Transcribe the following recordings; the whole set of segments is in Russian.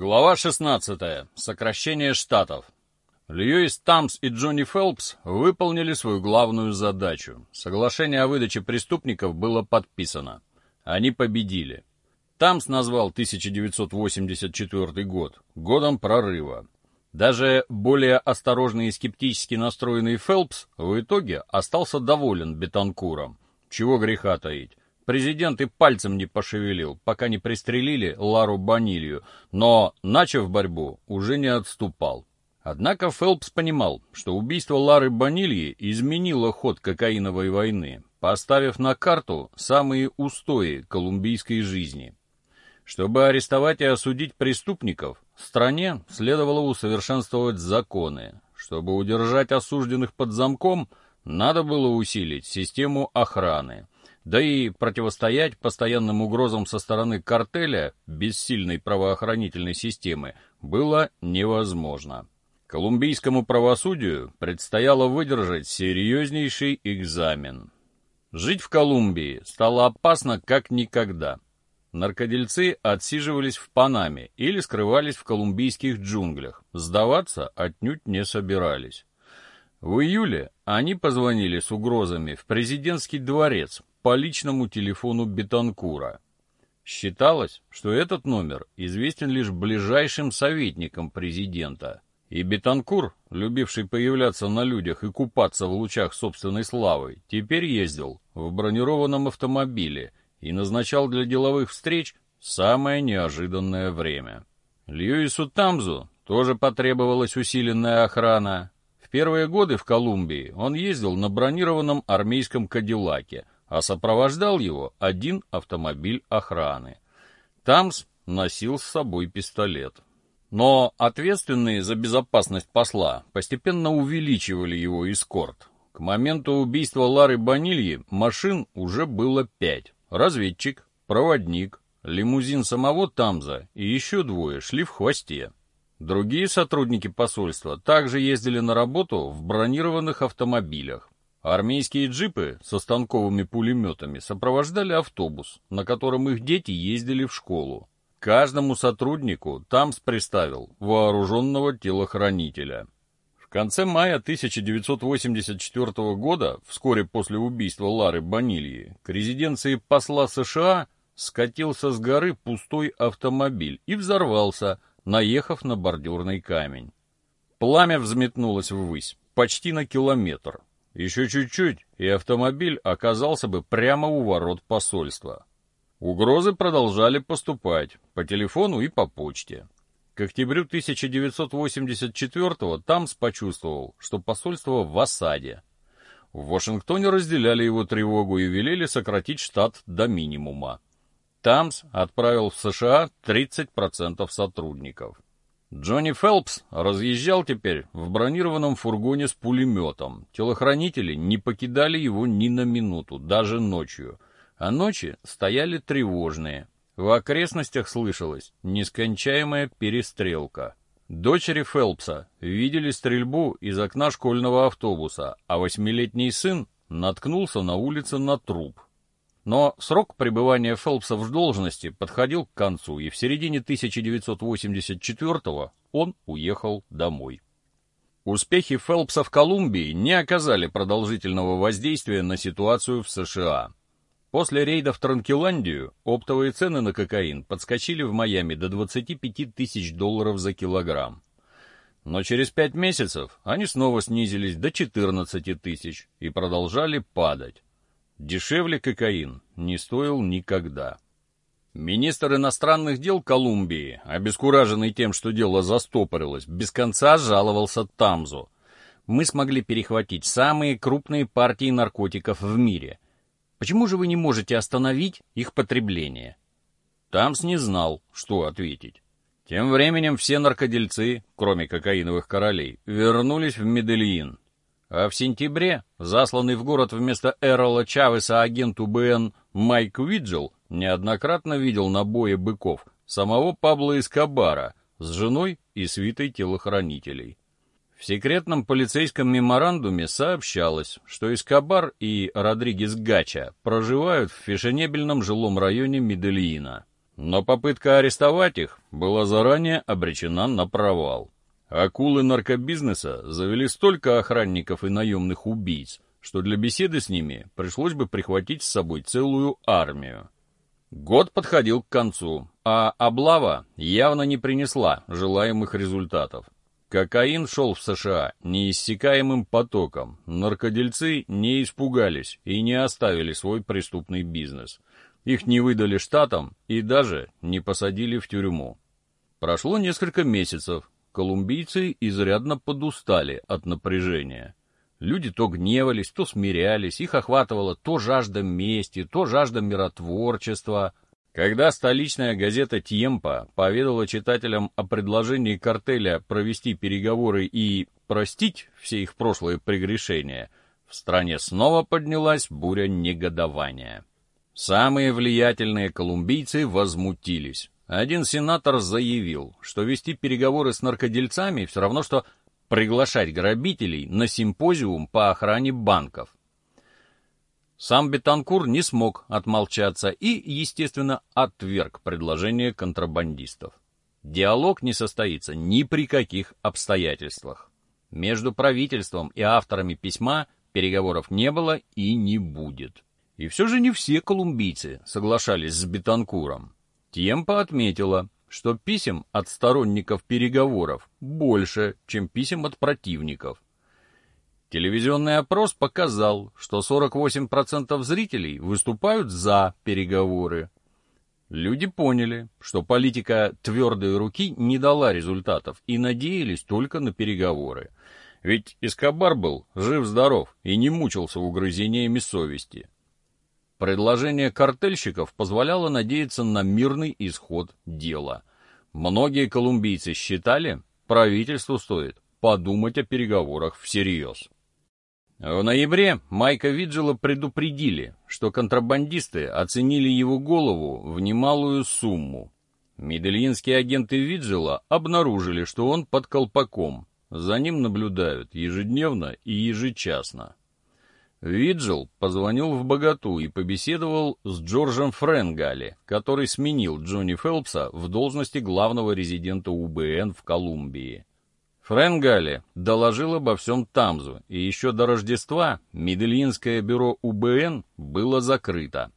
Глава 16. Сокращение штатов. Льюис Тамс и Джонни Фелпс выполнили свою главную задачу. Соглашение о выдаче преступников было подписано. Они победили. Тамс назвал 1984 год годом прорыва. Даже более осторожный и скептически настроенный Фелпс в итоге остался доволен Бетанкуром. Чего греха таить. Президент и пальцем не пошевелил, пока не пристрелили Лару Банилью, но, начав борьбу, уже не отступал. Однако Фелпс понимал, что убийство Лары Банильи изменило ход кокаиновой войны, поставив на карту самые устои колумбийской жизни. Чтобы арестовать и осудить преступников, стране следовало усовершенствовать законы. Чтобы удержать осужденных под замком, надо было усилить систему охраны – да и противостоять постоянным угрозам со стороны картеля без сильной правоохранительной системы было невозможно. Колумбийскому правосудию предстояло выдержать серьезнейший экзамен. Жить в Колумбии стало опасно как никогда. Наркодельцы отсиживались в Панаме или скрывались в колумбийских джунглях. Сдаваться отнюдь не собирались. В июле они позвонили с угрозами в президентский дворец по личному телефону Бетанкура. Считалось, что этот номер известен лишь ближайшим советникам президента. И Бетанкур, любивший появляться на людях и купаться в лучах собственной славы, теперь ездил в бронированном автомобиле и назначал для деловых встреч самое неожиданное время. Льюису Тамзу тоже потребовалась усиленная охрана. В первые годы в Колумбии он ездил на бронированном армейском «Кадиллаке», а сопровождал его один автомобиль охраны. Тамс носил с собой пистолет. Но ответственные за безопасность посла постепенно увеличивали его эскорт. К моменту убийства Лары Банильи машин уже было пять. Разведчик, проводник, лимузин самого Тамза и еще двое шли в хвосте. Другие сотрудники посольства также ездили на работу в бронированных автомобилях. Армейские джипы со станковыми пулеметами сопровождали автобус, на котором их дети ездили в школу. Каждому сотруднику Тамс приставил вооруженного телохранителя. В конце мая 1984 года, вскоре после убийства Лары Банильи, к резиденции посла США скатился с горы пустой автомобиль и взорвался, наехав на бордюрный камень. Пламя взметнулось ввысь, почти на километр. Еще чуть-чуть, и автомобиль оказался бы прямо у ворот посольства. Угрозы продолжали поступать по телефону и по почте. К октябрю 1984-го Тамс почувствовал, что посольство в осаде. В Вашингтоне разделяли его тревогу и велели сократить штат до минимума. Тамс отправил в США 30% сотрудников. Джонни Фелпс разъезжал теперь в бронированном фургоне с пулеметом. Телохранители не покидали его ни на минуту, даже ночью. А ночи стояли тревожные. В окрестностях слышалась нескончаемая перестрелка. Дочери Фелпса видели стрельбу из окна школьного автобуса, а восьмилетний сын наткнулся на улице на труп. Но срок пребывания Фелпса в должности подходил к концу, и в середине 1984-го он уехал домой. Успехи Фелпса в Колумбии не оказали продолжительного воздействия на ситуацию в США. После рейда в Транкиландию оптовые цены на кокаин подскочили в Майами до 25 тысяч долларов за килограмм. Но через пять месяцев они снова снизились до 14 тысяч и продолжали падать. Дешевле кокаин не стоил никогда. Министр иностранных дел Колумбии, обескураженный тем, что дело застопорилось, без конца жаловался Тамзу. Мы смогли перехватить самые крупные партии наркотиков в мире. Почему же вы не можете остановить их потребление? Тамс не знал, что ответить. Тем временем все наркодельцы, кроме кокаиновых королей, вернулись в Медельин. А в сентябре, засланный в город вместо Эрола Чавеса агент УБН Майк Уиджел неоднократно видел на бое быков самого Пабло Эскобара с женой и свитой телохранителей. В секретном полицейском меморандуме сообщалось, что Эскобар и Родригес Гача проживают в фешенебельном жилом районе Медельина. Но попытка арестовать их была заранее обречена на провал. Акулы наркобизнеса завели столько охранников и наемных убийц, что для беседы с ними пришлось бы прихватить с собой целую армию. Год подходил к концу, а облава явно не принесла желаемых результатов. Кокаин шел в США неиссякаемым потоком, наркодельцы не испугались и не оставили свой преступный бизнес. Их не выдали штатам и даже не посадили в тюрьму. Прошло несколько месяцев, колумбийцы изрядно подустали от напряжения. Люди то гневались, то смирялись, их охватывала то жажда мести, то жажда миротворчества. Когда столичная газета «Тьемпа» поведала читателям о предложении картеля провести переговоры и простить все их прошлые прегрешения, в стране снова поднялась буря негодования. Самые влиятельные колумбийцы возмутились. Один сенатор заявил, что вести переговоры с наркодельцами все равно, что приглашать грабителей на симпозиум по охране банков. Сам Бетанкур не смог отмолчаться и, естественно, отверг предложение контрабандистов. Диалог не состоится ни при каких обстоятельствах. Между правительством и авторами письма переговоров не было и не будет. И все же не все колумбийцы соглашались с Бетанкуром. Темпа отметила, что писем от сторонников переговоров больше, чем писем от противников. Телевизионный опрос показал, что 48% зрителей выступают за переговоры. Люди поняли, что политика твердой руки не дала результатов и надеялись только на переговоры. Ведь Эскобар был жив-здоров и не мучился угрызениями совести. Предложение картельщиков позволяло надеяться на мирный исход дела. Многие колумбийцы считали, правительству стоит подумать о переговорах всерьез. В ноябре Майка Виджела предупредили, что контрабандисты оценили его голову в немалую сумму. Медельинские агенты Виджела обнаружили, что он под колпаком. За ним наблюдают ежедневно и ежечасно. Виджел позвонил в Богату и побеседовал с Джорджем Френгали, который сменил Джонни Фелпса в должности главного резидента УБН в Колумбии. Френгали доложил обо всем Тамзу, и еще до Рождества Медельинское бюро УБН было закрыто.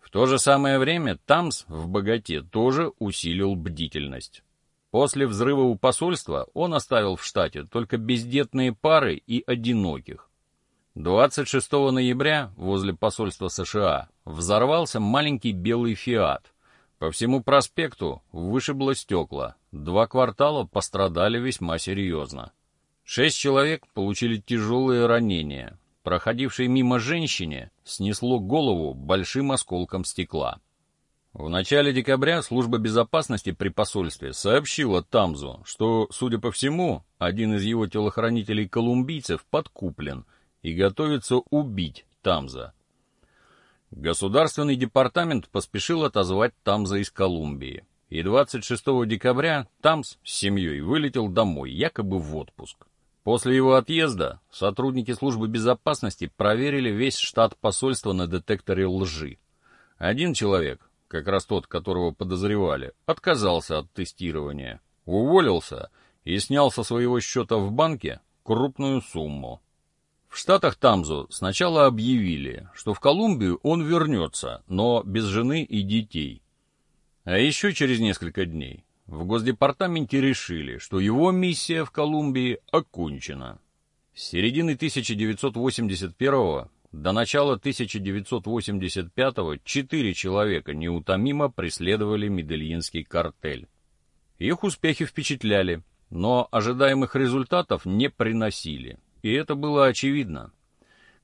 В то же самое время Тамз в Богате тоже усилил бдительность. После взрыва у посольства он оставил в штате только бездетные пары и одиноких. 26 ноября возле посольства США взорвался маленький белый «Фиат». По всему проспекту вышибло стекла. Два квартала пострадали весьма серьезно. Шесть человек получили тяжелые ранения. Проходившей мимо женщине снесло голову большим осколком стекла. В начале декабря служба безопасности при посольстве сообщила Тамзу, что, судя по всему, один из его телохранителей-колумбийцев подкуплен – и готовится убить Тамза. Государственный департамент поспешил отозвать Тамза из Колумбии, и 26 декабря Тамз с семьей вылетел домой, якобы в отпуск. После его отъезда сотрудники службы безопасности проверили весь штат посольства на детекторе лжи. Один человек, как раз тот, которого подозревали, отказался от тестирования, уволился и снял со своего счета в банке крупную сумму. В Штатах Тамзу сначала объявили, что в Колумбию он вернется, но без жены и детей. А еще через несколько дней в Госдепартаменте решили, что его миссия в Колумбии окончена. С середины 1981 до начала 1985 четыре человека неутомимо преследовали Медельинский картель. Их успехи впечатляли, но ожидаемых результатов не приносили и это было очевидно.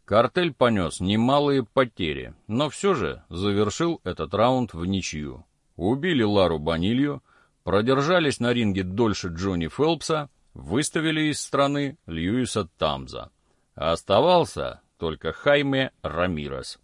Картель понес немалые потери, но все же завершил этот раунд в ничью. Убили Лару Банилью, продержались на ринге дольше Джонни Фелпса, выставили из страны Льюиса Тамза. Оставался только Хайме Рамирес.